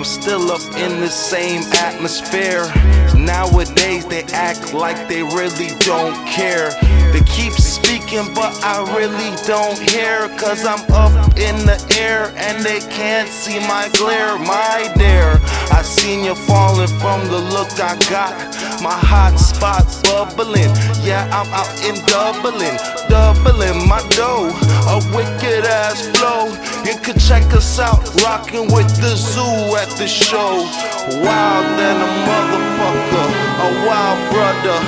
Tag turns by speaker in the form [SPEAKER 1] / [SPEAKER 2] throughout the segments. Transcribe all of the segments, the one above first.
[SPEAKER 1] I'm still up in the same atmosphere. Nowadays they act like they really don't care. They keep speaking, but I really don't hear. Cause I'm up in the air and they can't see my glare. My dare, I seen you falling from the look I got. My hot spot bubbling. Yeah, I'm out in Dublin, doubling my dough. A wicked ass flow. You could check us out, rocking with the zoo at the show. Wild than a motherfucker, a wild brother.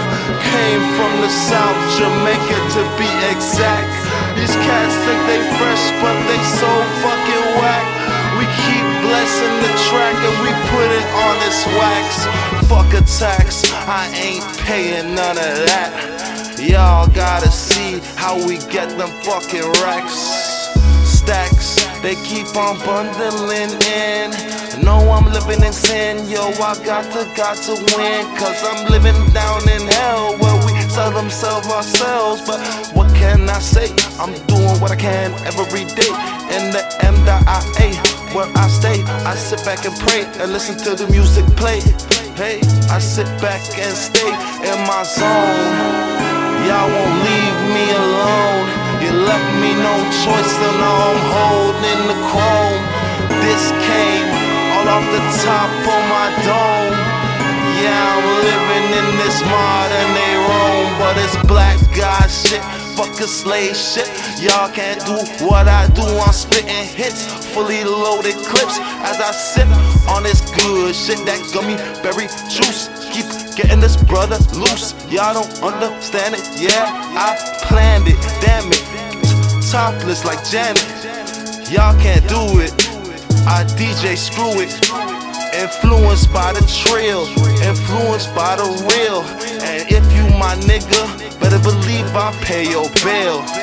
[SPEAKER 1] Came from the South, Jamaica to be exact. These cats think they fresh, but they so fucking whack. We keep blessing the track and we put it on this wax. Fuck a tax, I ain't paying none of that. Y'all gotta see how we get them fucking racks. Stacks, they keep on bundling in. Know I'm living in sin, yo. I got to, got to win. Cause I'm living down in hell where we sell themselves ourselves. But what can I say? I'm doing what I can every day. In the M.I.A. where I stay, I sit back and pray and listen to the music play. Hey, I sit back and stay in my zone. Y'all won't leave me alone. No choice, and I'm holding the chrome. This came all off the top of my dome. Yeah, I'm living in this modern day Rome, but it's black guy shit. Fuck a slave shit. Y'all can't do what I do. I'm spitting hits, fully loaded clips as I sip on this good shit. That gummy berry juice. Keep getting this brother loose. Y'all don't understand it. Yeah, I planned it. Damn it. Topless like Janet. Y'all can't do it. I DJ screw it. Influenced by the trail, influenced by the real. And if you my nigga, better believe I pay your bill.